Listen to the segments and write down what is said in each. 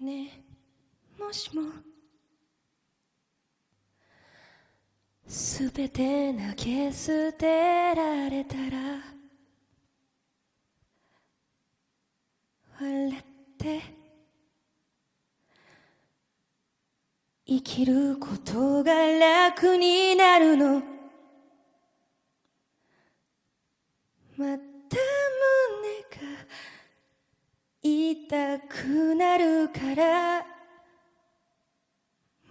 ねえもしも。すべて投げ捨てられたら笑って生きることが楽になるの。くなるから。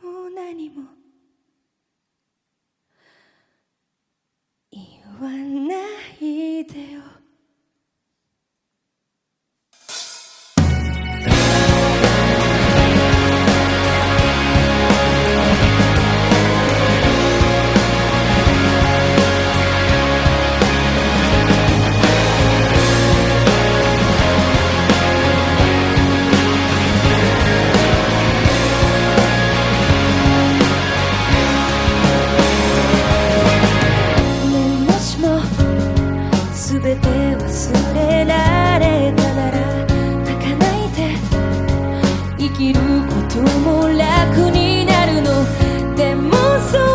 もう何も言わないでよ。生きることも楽になるの。でもそう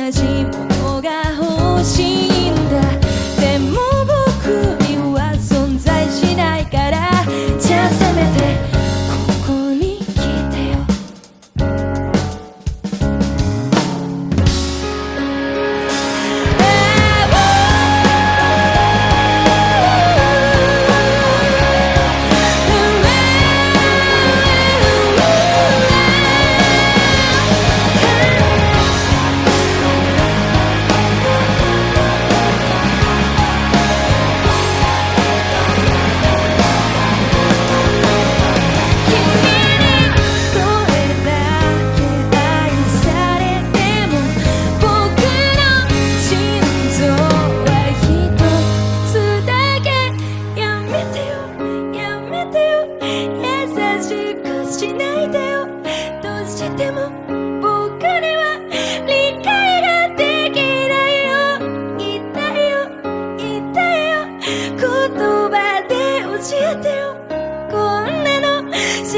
那寂寞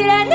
it